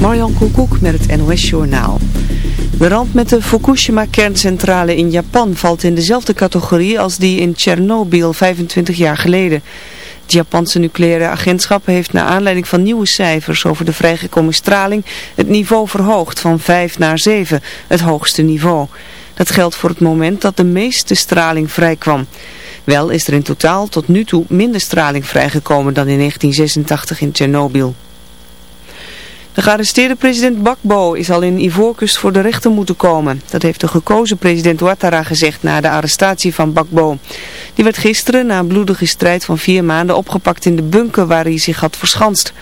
Marjan Koekoek met het NOS Journaal. De ramp met de Fukushima-kerncentrale in Japan valt in dezelfde categorie als die in Tsjernobyl 25 jaar geleden. Het Japanse nucleaire agentschap heeft naar aanleiding van nieuwe cijfers over de vrijgekomen straling het niveau verhoogd van 5 naar 7, het hoogste niveau. Dat geldt voor het moment dat de meeste straling vrijkwam. Wel is er in totaal tot nu toe minder straling vrijgekomen dan in 1986 in Tsjernobyl. De gearresteerde president Bakbo is al in Ivoorkust voor de rechter moeten komen. Dat heeft de gekozen president Ouattara gezegd na de arrestatie van Bakbo. Die werd gisteren na een bloedige strijd van vier maanden opgepakt in de bunker waar hij zich had verschanst.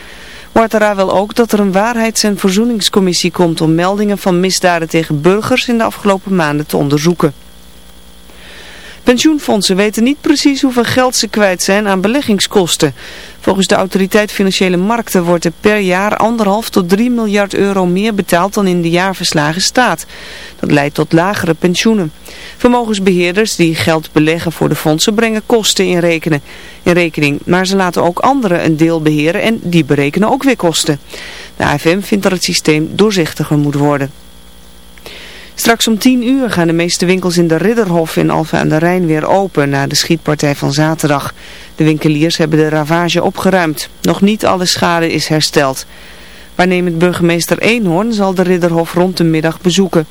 Ouattara wil ook dat er een waarheids- en verzoeningscommissie komt om meldingen van misdaden tegen burgers in de afgelopen maanden te onderzoeken. Pensioenfondsen weten niet precies hoeveel geld ze kwijt zijn aan beleggingskosten. Volgens de autoriteit Financiële Markten wordt er per jaar anderhalf tot 3 miljard euro meer betaald dan in de jaarverslagen staat. Dat leidt tot lagere pensioenen. Vermogensbeheerders die geld beleggen voor de fondsen brengen kosten in, in rekening. Maar ze laten ook anderen een deel beheren en die berekenen ook weer kosten. De AFM vindt dat het systeem doorzichtiger moet worden. Straks om 10 uur gaan de meeste winkels in de Ridderhof in Alphen aan de Rijn weer open na de schietpartij van zaterdag. De winkeliers hebben de ravage opgeruimd. Nog niet alle schade is hersteld. Waarnemend burgemeester Eenhoorn zal de Ridderhof rond de middag bezoeken.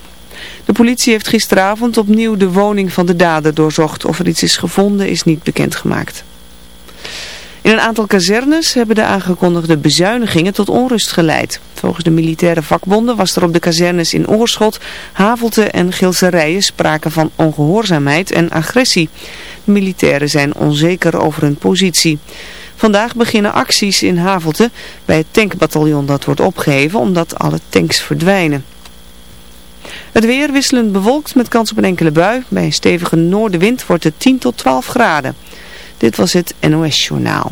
De politie heeft gisteravond opnieuw de woning van de dader doorzocht. Of er iets is gevonden is niet bekendgemaakt. In een aantal kazernes hebben de aangekondigde bezuinigingen tot onrust geleid. Volgens de militaire vakbonden was er op de kazernes in Oorschot, Havelte en Gilserijen sprake van ongehoorzaamheid en agressie. De militairen zijn onzeker over hun positie. Vandaag beginnen acties in Havelte bij het tankbataljon dat wordt opgeheven omdat alle tanks verdwijnen. Het weer wisselend bewolkt met kans op een enkele bui. Bij een stevige noordenwind wordt het 10 tot 12 graden. Dit was het NOS Journaal.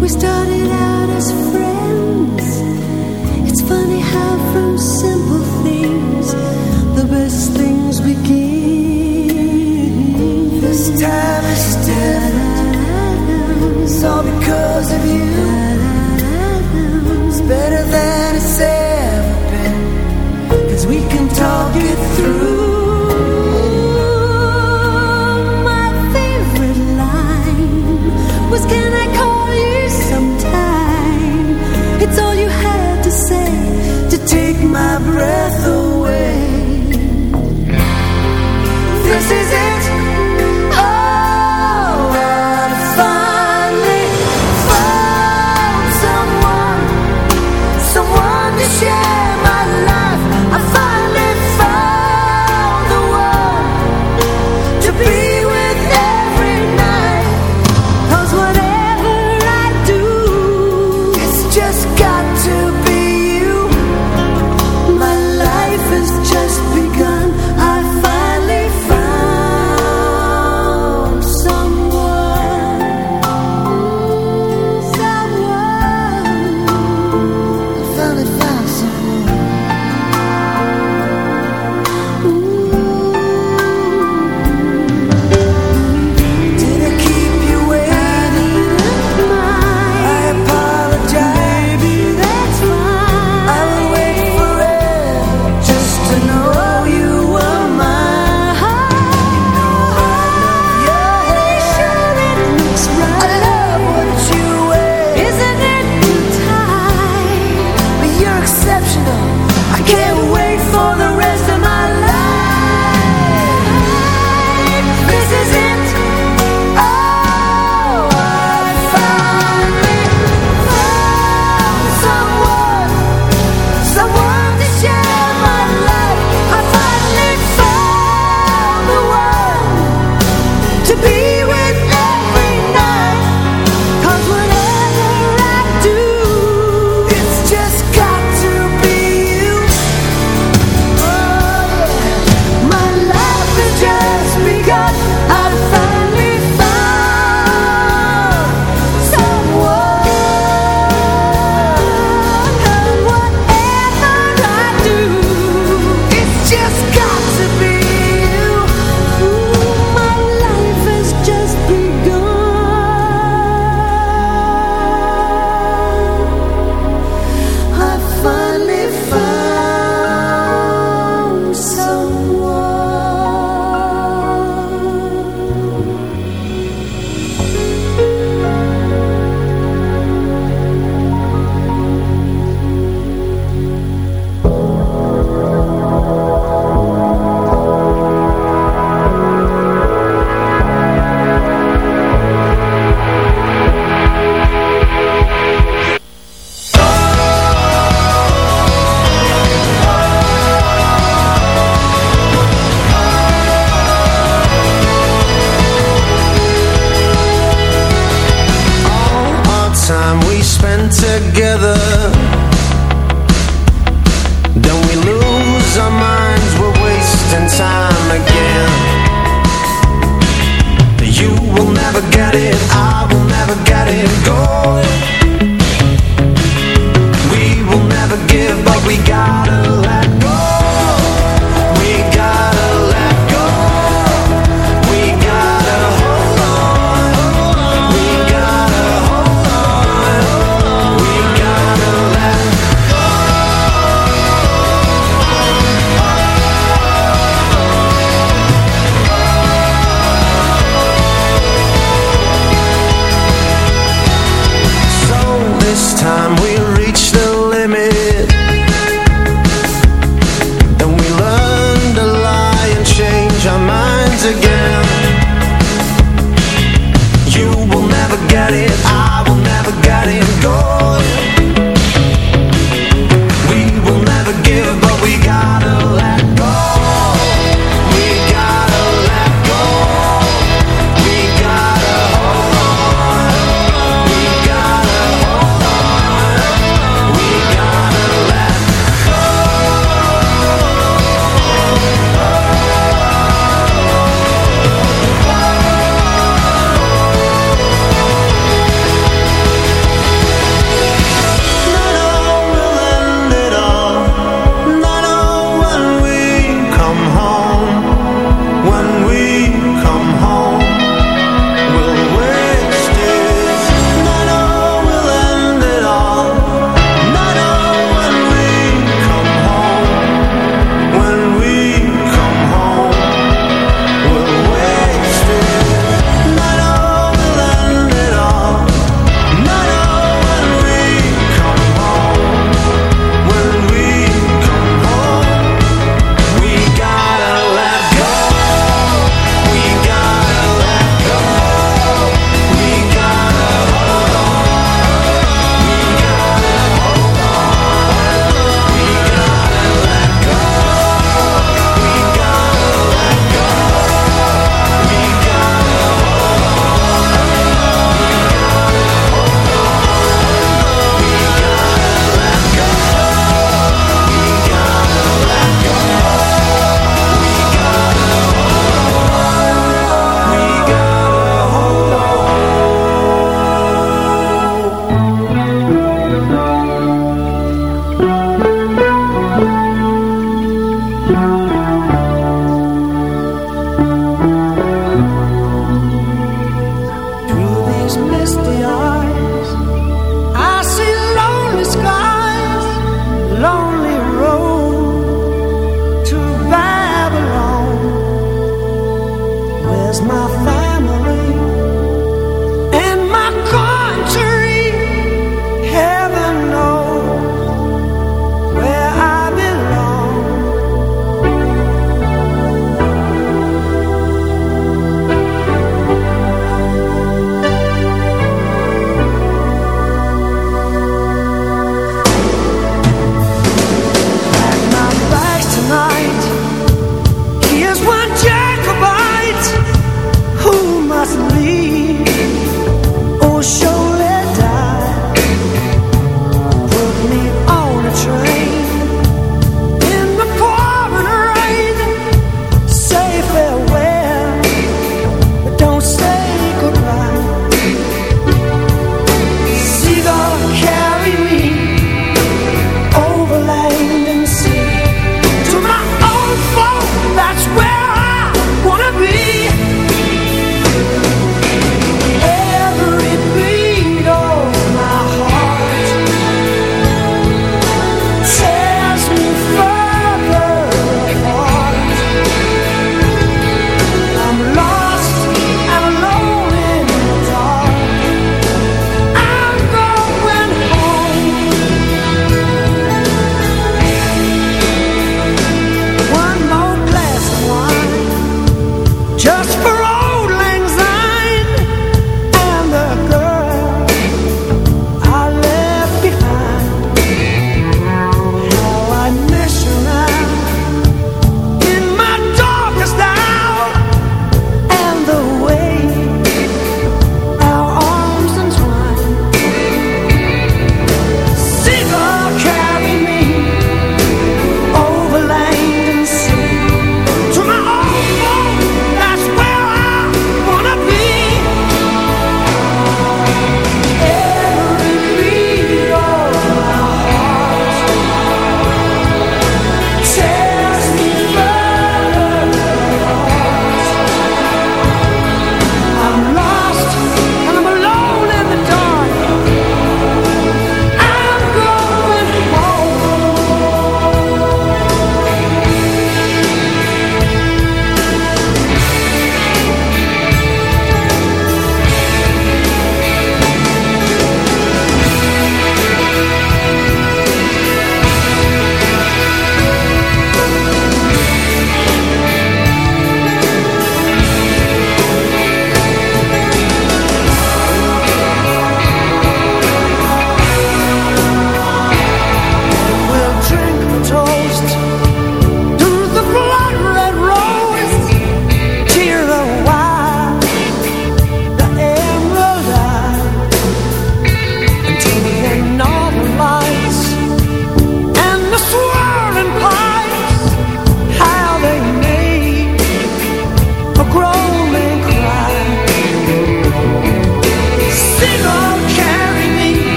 We started out as friends. It's funny how from simple things the best things It's all because of you. It's better than it said. Breath.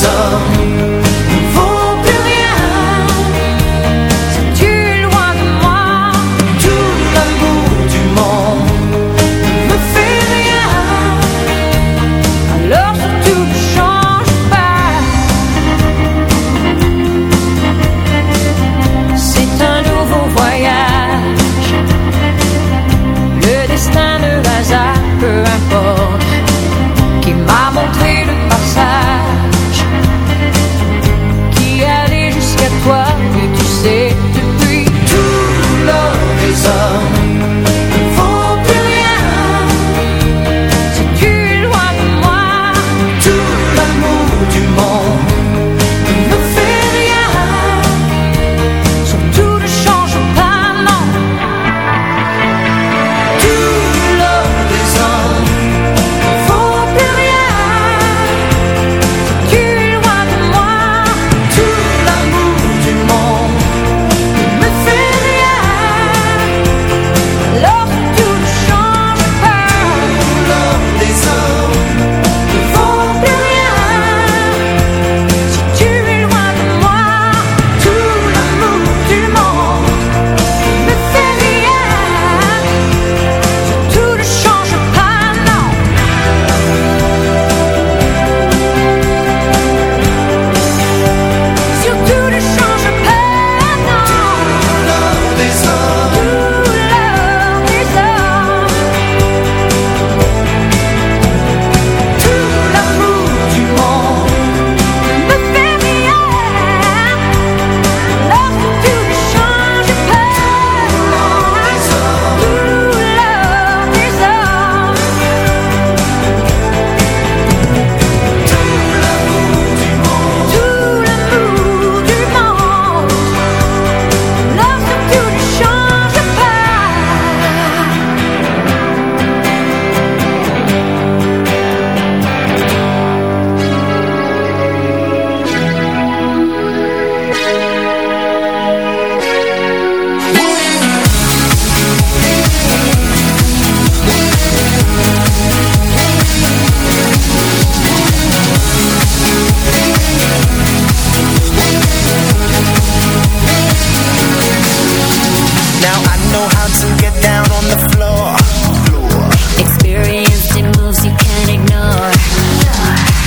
des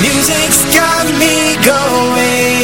Music's got me going.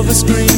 Over screen.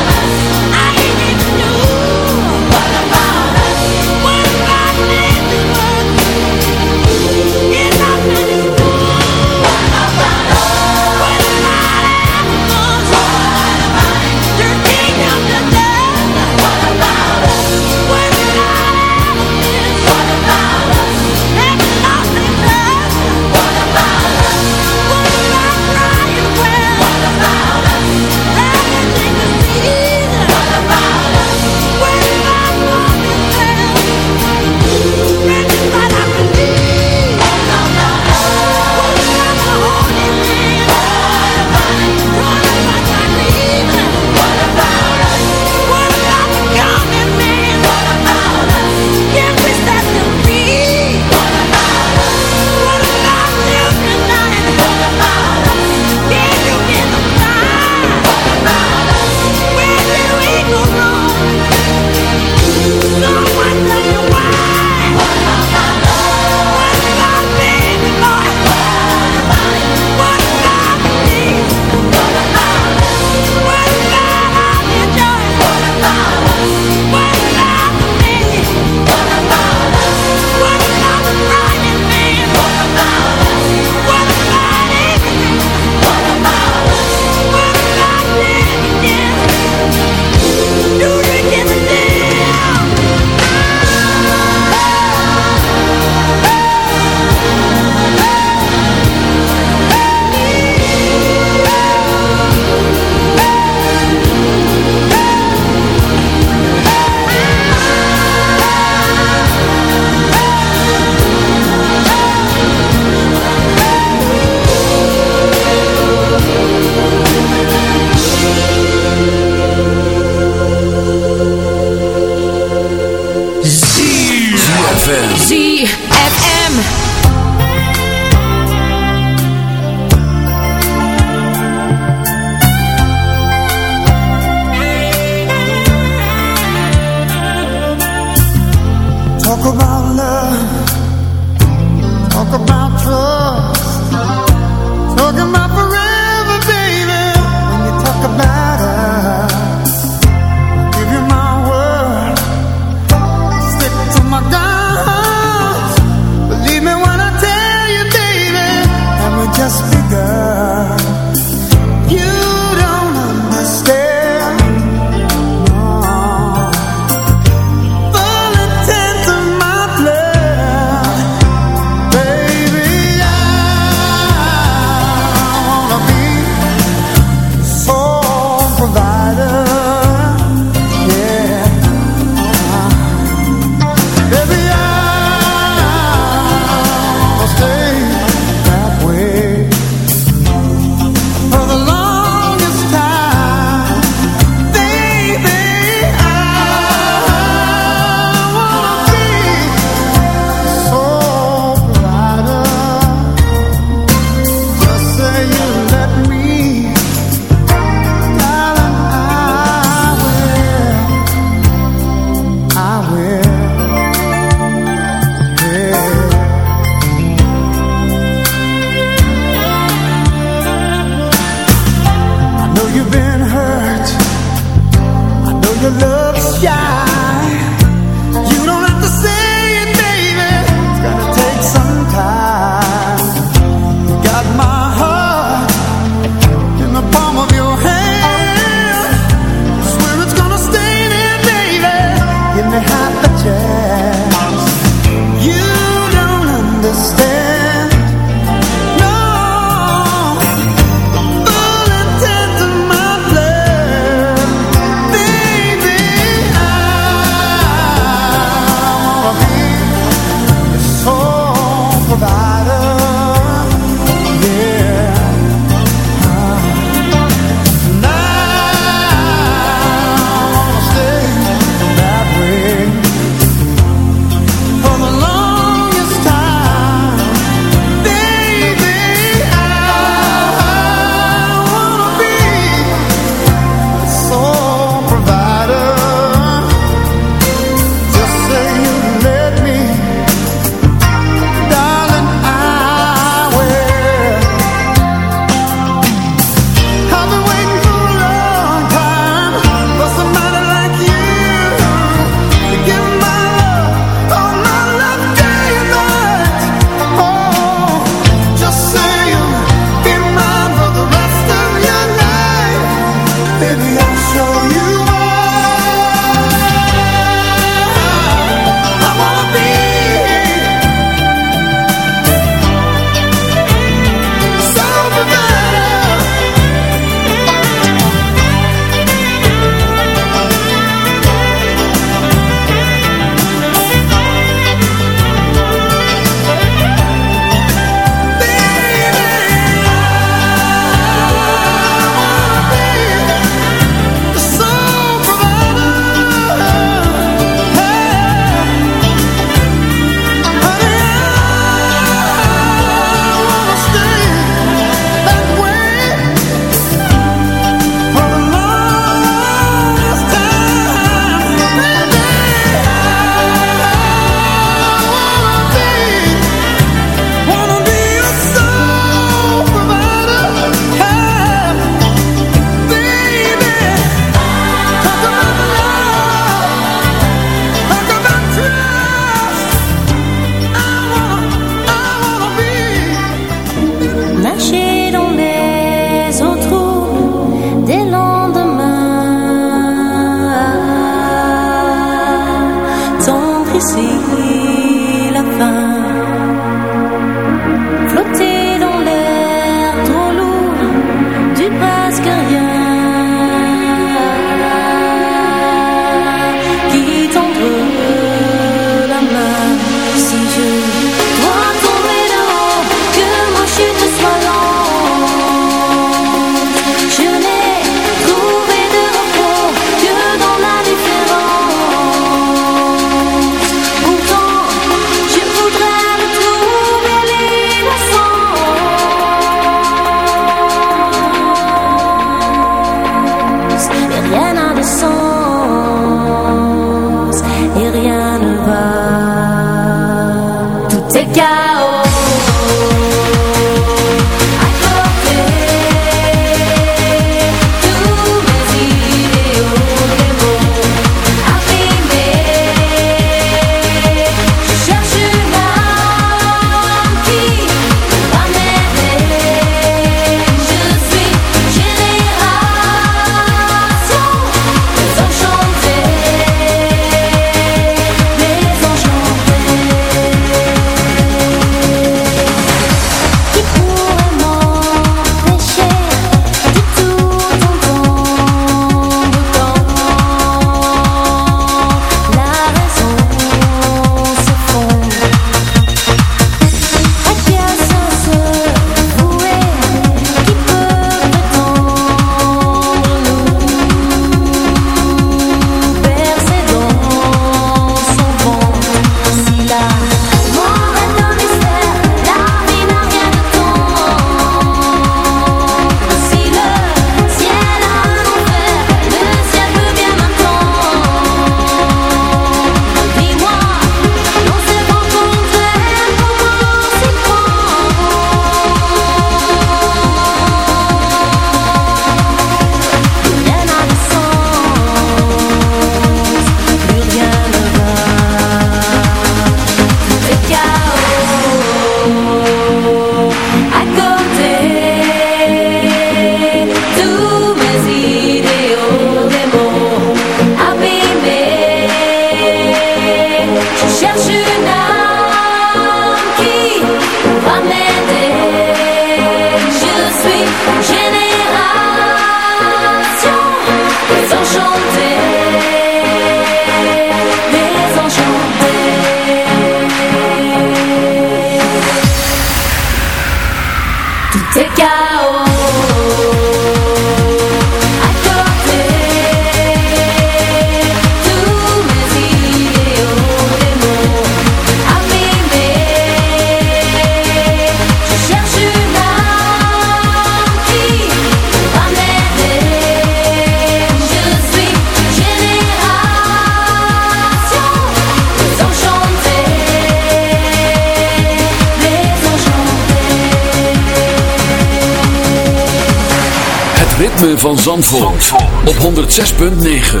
106.9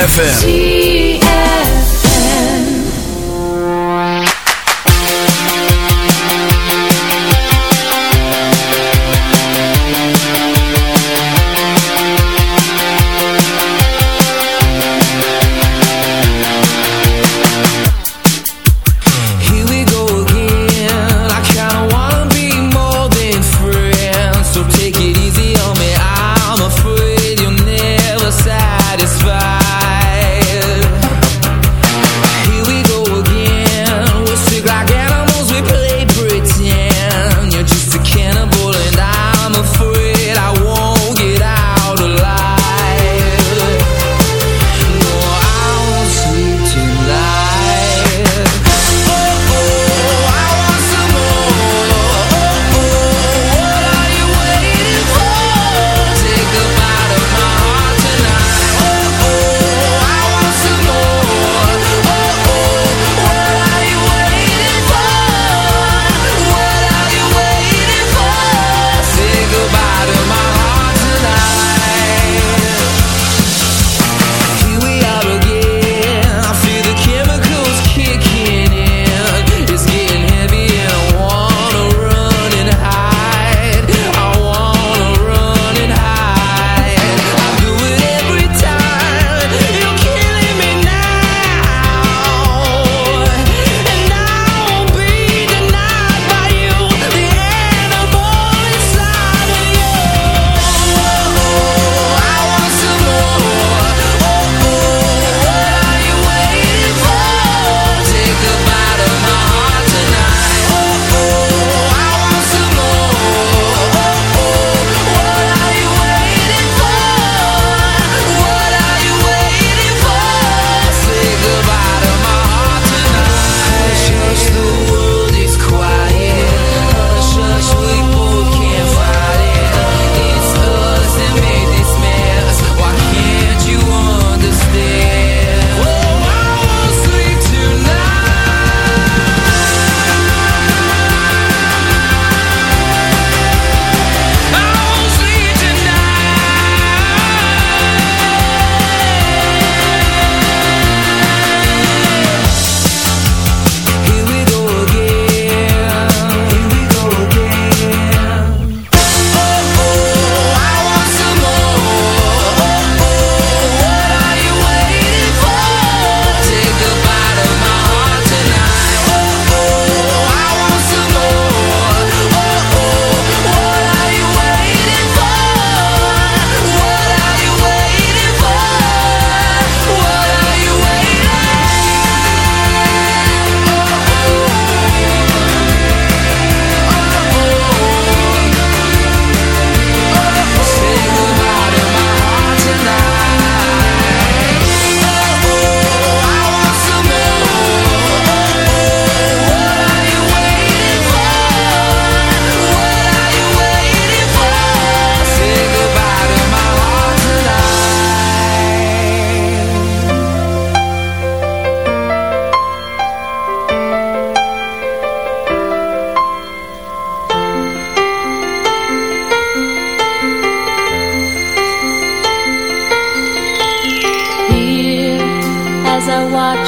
FM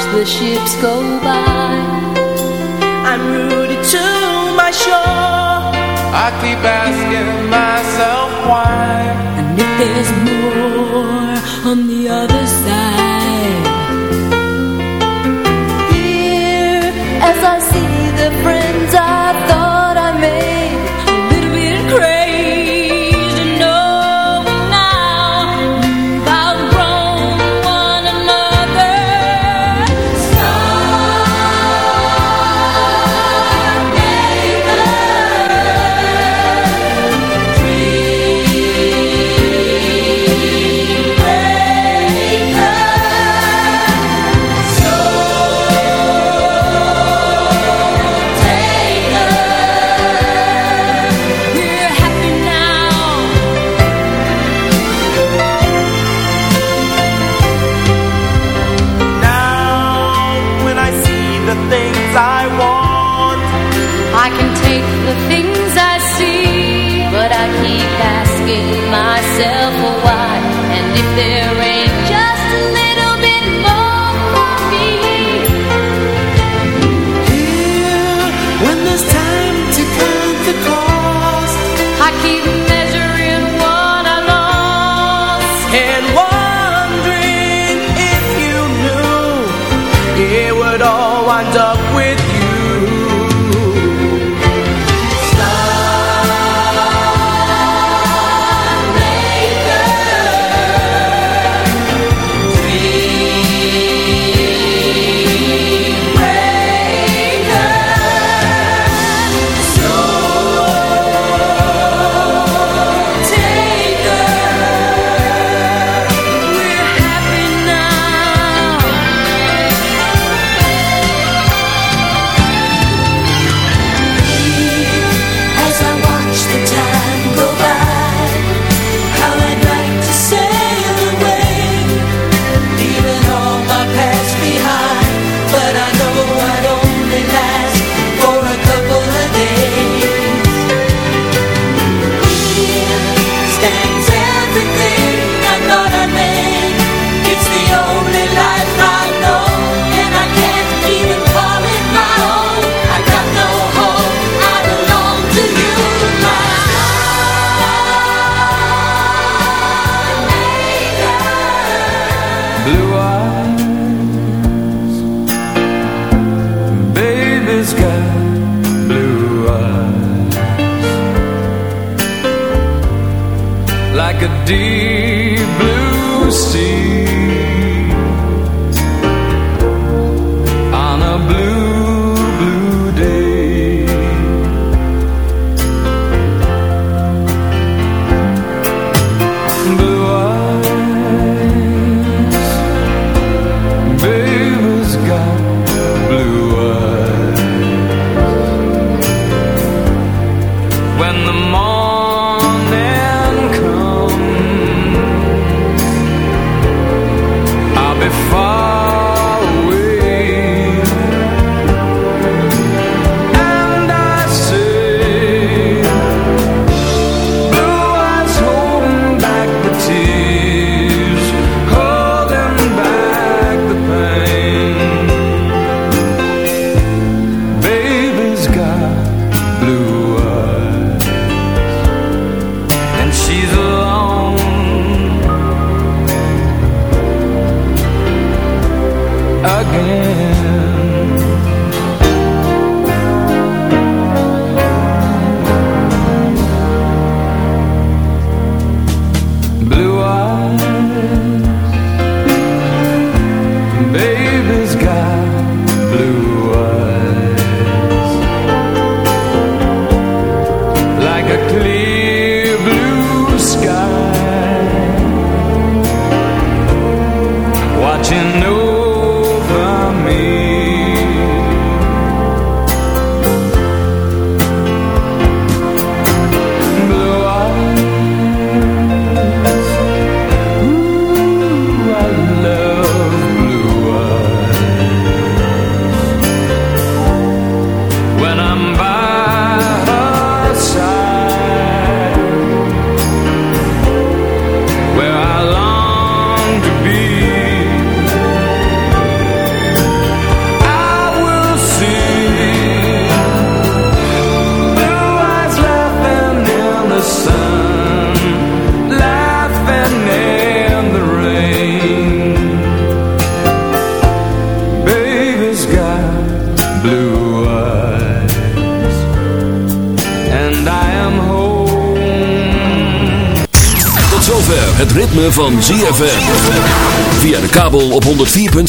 watch the ships go by. I'm rooted to my shore. I keep asking myself why.